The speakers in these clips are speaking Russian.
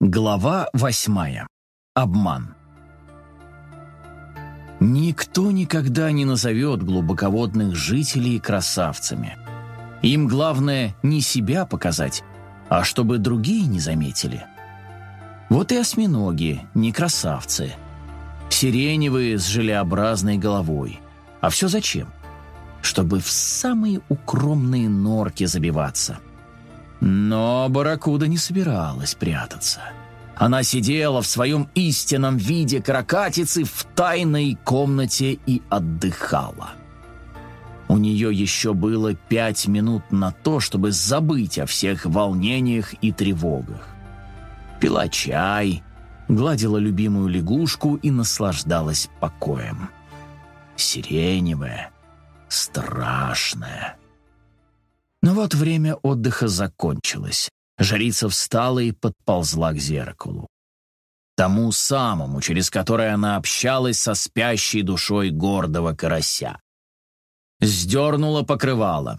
Глава восьмая. Обман. Никто никогда не назовет глубоководных жителей красавцами. Им главное не себя показать, а чтобы другие не заметили. Вот и осьминоги, не красавцы. Сиреневые с желеобразной головой. А все зачем? Чтобы в самые укромные норки забиваться – но Барракуда не собиралась прятаться. Она сидела в своем истинном виде каракатицы в тайной комнате и отдыхала. У нее еще было пять минут на то, чтобы забыть о всех волнениях и тревогах. Пила чай, гладила любимую лягушку и наслаждалась покоем. Сиреневая, страшная. Но вот время отдыха закончилось. Жрица встала и подползла к зеркалу. Тому самому, через которое она общалась со спящей душой гордого карася. Сдернула покрывало.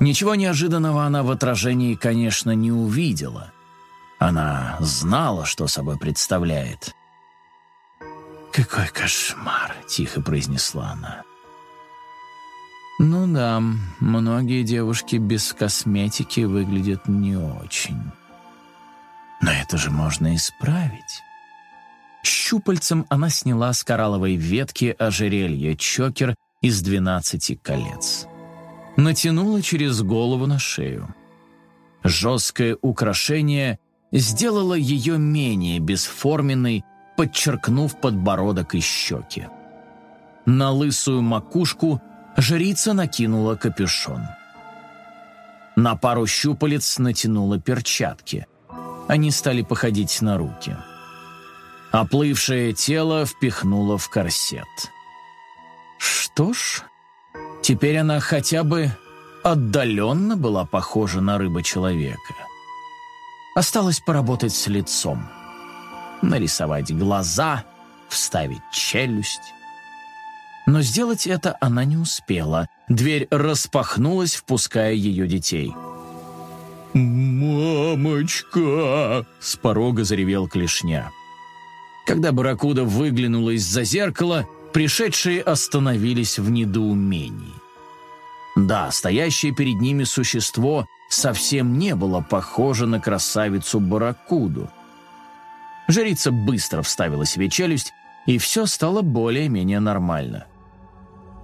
Ничего неожиданного она в отражении, конечно, не увидела. Она знала, что собой представляет. «Какой кошмар!» — тихо произнесла она. Ну да, многие девушки без косметики выглядят не очень. Но это же можно исправить. Щупальцем она сняла с коралловой ветки ожерелье чокер из двенадцати колец. Натянула через голову на шею. Жесткое украшение сделало ее менее бесформенной, подчеркнув подбородок и щеки. На лысую макушку – Жрица накинула капюшон. На пару щупалец натянула перчатки. Они стали походить на руки. Оплывшее тело впихнула в корсет. Что ж, теперь она хотя бы отдаленно была похожа на рыба-человека. Осталось поработать с лицом. Нарисовать глаза, вставить челюсть. Но сделать это она не успела. Дверь распахнулась, впуская ее детей. «Мамочка!» — с порога заревел клешня. Когда Барракуда выглянула из-за зеркала, пришедшие остановились в недоумении. Да, стоящее перед ними существо совсем не было похоже на красавицу Барракуду. Жрица быстро вставила себе челюсть, и все стало более-менее нормально.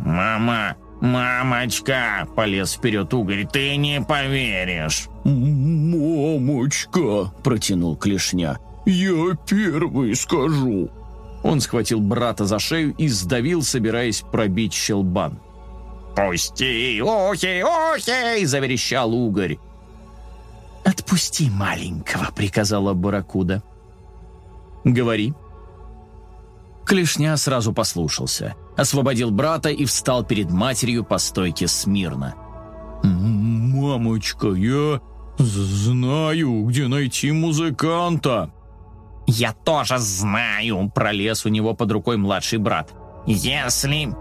«Мама, мамочка!» — полез вперед угорь. «Ты не поверишь!» «Мамочка!» — протянул клешня. «Я первый скажу!» Он схватил брата за шею и сдавил, собираясь пробить щелбан. «Пусти! Ухи, ухи!» — заверещал угорь. «Отпусти маленького!» — приказала Барракуда. «Говори», Клешня сразу послушался, освободил брата и встал перед матерью по стойке смирно. «Мамочка, я знаю, где найти музыканта!» «Я тоже знаю!» – пролез у него под рукой младший брат. «Если...»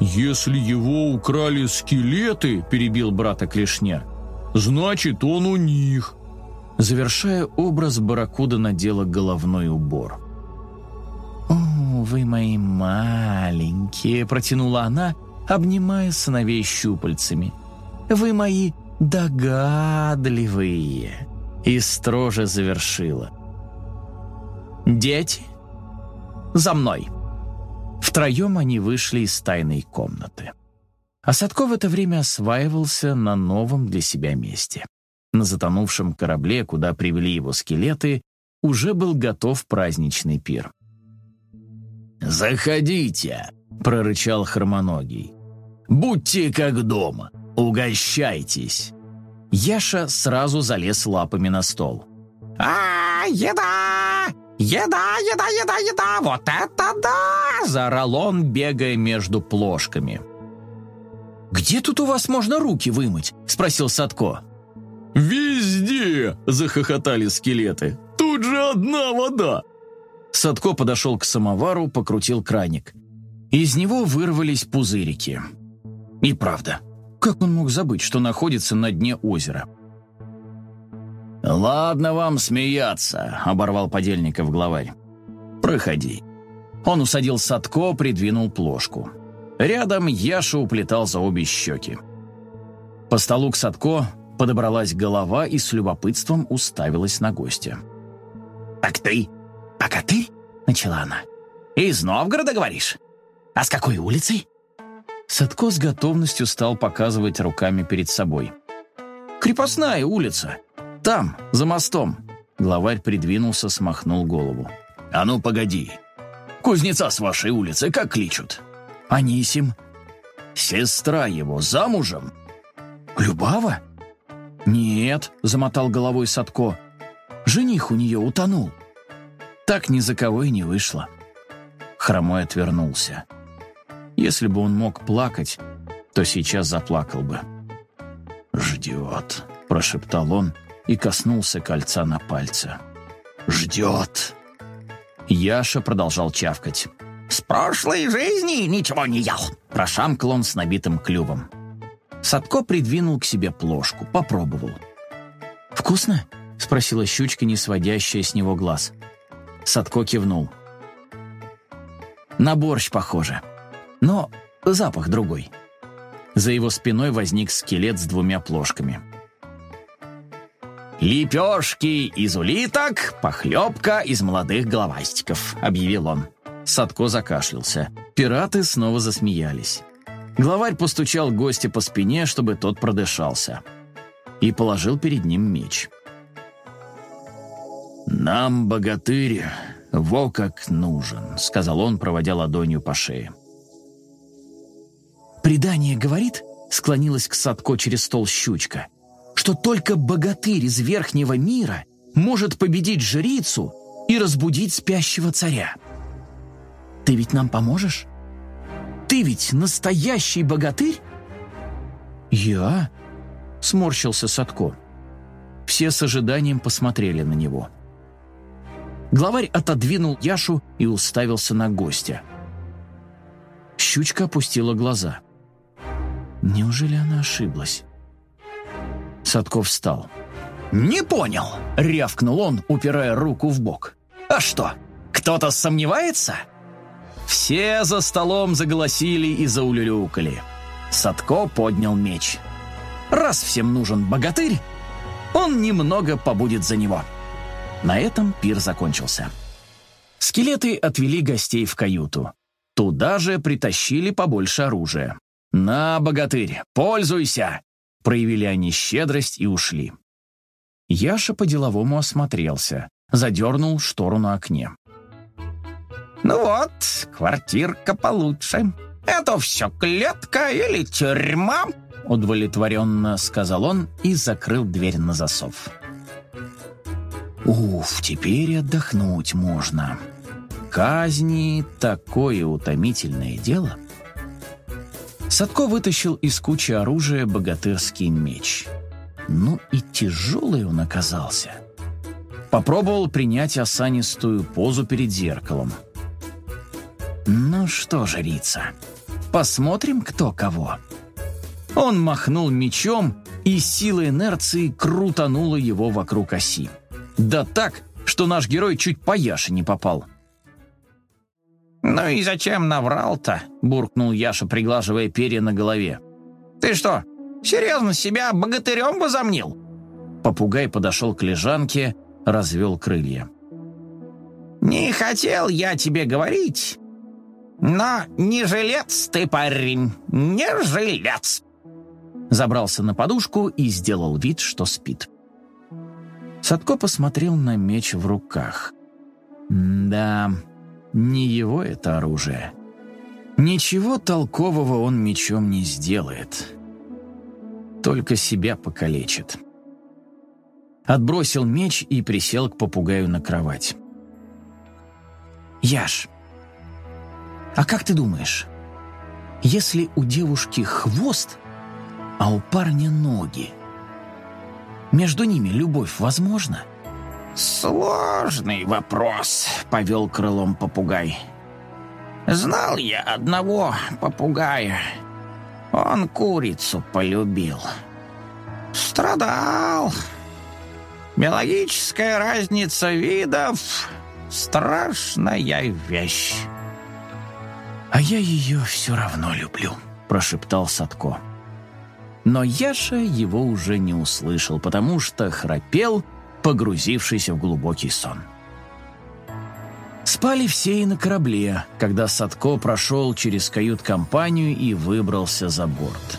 «Если его украли скелеты», – перебил брата Клешня, – «значит, он у них». Завершая образ, Барракуда надела головной убор. «О, вы мои маленькие!» — протянула она, обнимая сыновей щупальцами. «Вы мои догадливые!» И строже завершила. «Дети, за мной!» Втроем они вышли из тайной комнаты. А Садко в это время осваивался на новом для себя месте. На затонувшем корабле, куда привели его скелеты, уже был готов праздничный пир. «Заходите», — прорычал Хромоногий. «Будьте как дома, угощайтесь». Яша сразу залез лапами на стол. «А, еда! Еда, еда, еда, еда! Вот это да!» Заорал он, бегая между плошками. «Где тут у вас можно руки вымыть?» — спросил Садко. «Везде!» — захохотали скелеты. «Тут же одна вода!» Садко подошел к самовару, покрутил краник. Из него вырвались пузырики. И правда, как он мог забыть, что находится на дне озера? «Ладно вам смеяться», — оборвал подельников главарь. «Проходи». Он усадил Садко, придвинул плошку. Рядом Яша уплетал за обе щеки. По столу к Садко подобралась голова и с любопытством уставилась на гостя. «Так ты богатырь?» — начала она. «Из Новгорода, говоришь? А с какой улицы?» Садко с готовностью стал показывать руками перед собой. «Крепостная улица. Там, за мостом». Главарь придвинулся, смахнул голову. «А ну, погоди. Кузнеца с вашей улицы как кличут?» «Анисим». «Сестра его замужем?» «Любава?» «Нет», — замотал головой Садко. «Жених у нее утонул». Так ни за кого и не вышло. Хромой отвернулся. Если бы он мог плакать, то сейчас заплакал бы. «Ждет», — прошептал он и коснулся кольца на пальце. «Ждет». Яша продолжал чавкать. «С прошлой жизни ничего не ел», — прошамкал он с набитым клювом. Садко придвинул к себе плошку, попробовал. «Вкусно?» — спросила щучка, не сводящая с него глаз. Садко кивнул. «На борщ похоже, но запах другой». За его спиной возник скелет с двумя плошками. «Лепешки из улиток, похлебка из молодых головастиков», — объявил он. Садко закашлялся. Пираты снова засмеялись. Главарь постучал гостя по спине, чтобы тот продышался. И положил перед ним меч. «Нам, богатырь, во как нужен», — сказал он, проводя ладонью по шее. «Предание говорит», — склонилась к Садко через стол щучка, «что только богатырь из верхнего мира может победить жрицу и разбудить спящего царя. Ты ведь нам поможешь?» Ты ведь настоящий богатырь?» «Я?» — сморщился Садко. Все с ожиданием посмотрели на него. Главарь отодвинул Яшу и уставился на гостя. Щучка опустила глаза. Неужели она ошиблась? Садко встал. «Не понял!» — рявкнул он, упирая руку в бок. «А что, кто-то сомневается?» Все за столом заголосили и заулюлюкали. Садко поднял меч. Раз всем нужен богатырь, он немного побудет за него. На этом пир закончился. Скелеты отвели гостей в каюту. Туда же притащили побольше оружия. «На, богатырь, пользуйся!» Проявили они щедрость и ушли. Яша по-деловому осмотрелся, задернул штору на окне. Ну вот, квартирка получше. Это все клетка или тюрьма?» Удовлетворенно сказал он и закрыл дверь на засов. «Уф, теперь отдохнуть можно. Казни — такое утомительное дело». Садко вытащил из кучи оружия богатырский меч. Ну и тяжелый он оказался. Попробовал принять осанистую позу перед зеркалом — ну что, жрица, посмотрим, кто кого. Он махнул мечом, и сила инерции крутанула его вокруг оси. Да так, что наш герой чуть по Яше не попал. «Ну и зачем наврал-то?» — буркнул Яша, приглаживая перья на голове. «Ты что, серьезно себя богатырем возомнил?» Попугай подошел к лежанке, развел крылья. «Не хотел я тебе говорить, но не жилец ты, парень, не жилец!» Забрался на подушку и сделал вид, что спит. Садко посмотрел на меч в руках. Да, не его это оружие. Ничего толкового он мечом не сделает. Только себя покалечит. Отбросил меч и присел к попугаю на кровать. «Яш, а как ты думаешь, если у девушки хвост, а у парня ноги, между ними любовь возможна? «Сложный вопрос», — повел крылом попугай. «Знал я одного попугая. Он курицу полюбил. Страдал. Биологическая разница видов — страшная вещь. «А я ее все равно люблю», — прошептал Садко. Но Яша его уже не услышал, потому что храпел, погрузившийся в глубокий сон. Спали все и на корабле, когда Садко прошел через кают-компанию и выбрался за борт.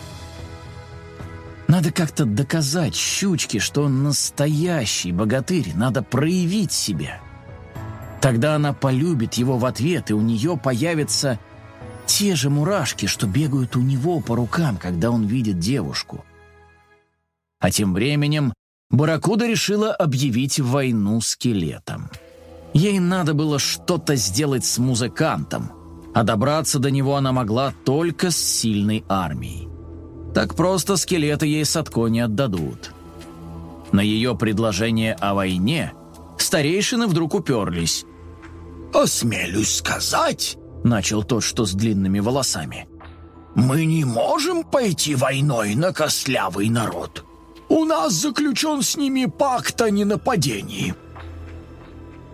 Надо как-то доказать щучке, что он настоящий богатырь, надо проявить себя. Тогда она полюбит его в ответ, и у нее появятся те же мурашки, что бегают у него по рукам, когда он видит девушку. А тем временем Баракуда решила объявить войну скелетам. Ей надо было что-то сделать с музыкантом, а добраться до него она могла только с сильной армией. Так просто скелеты ей Садко не отдадут. На ее предложение о войне старейшины вдруг уперлись. «Осмелюсь сказать», — начал тот, что с длинными волосами, «мы не можем пойти войной на костлявый народ. У нас заключен с ними пакт о ненападении».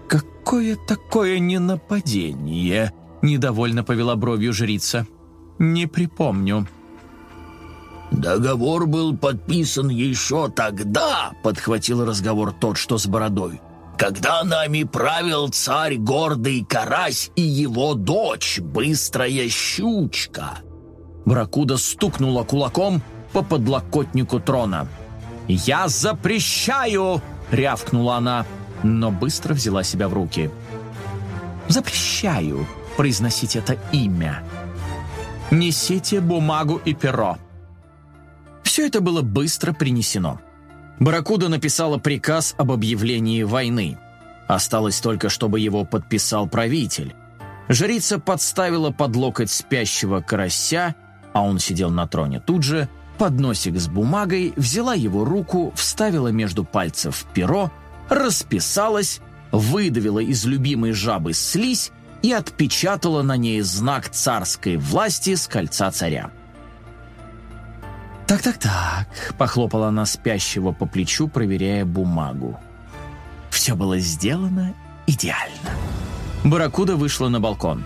«Какое такое ненападение?» — недовольно повела бровью жрица. «Не припомню». «Договор был подписан еще тогда», — подхватил разговор тот, что с бородой, «когда нами правил царь гордый Карась и его дочь, быстрая щучка». Бракуда стукнула кулаком по подлокотнику трона. «Я запрещаю!» — рявкнула она, но быстро взяла себя в руки. «Запрещаю произносить это имя. Несите бумагу и перо». Все это было быстро принесено. Баракуда написала приказ об объявлении войны. Осталось только, чтобы его подписал правитель. Жрица подставила под локоть спящего карася, а он сидел на троне тут же, подносик с бумагой, взяла его руку, вставила между пальцев перо, расписалась, выдавила из любимой жабы слизь и отпечатала на ней знак царской власти с кольца царя. «Так-так-так», — похлопала она спящего по плечу, проверяя бумагу. Все было сделано идеально. Баракуда вышла на балкон.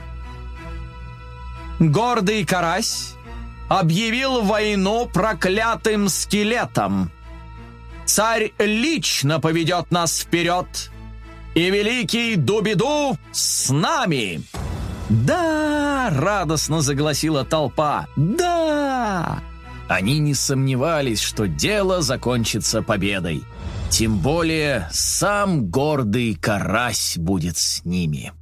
«Гордый карась объявил войну проклятым скелетам. Царь лично поведет нас вперед, и великий Дубиду с нами!» «Да!» — радостно загласила толпа. «Да!» Они не сомневались, что дело закончится победой. Тем более сам гордый карась будет с ними.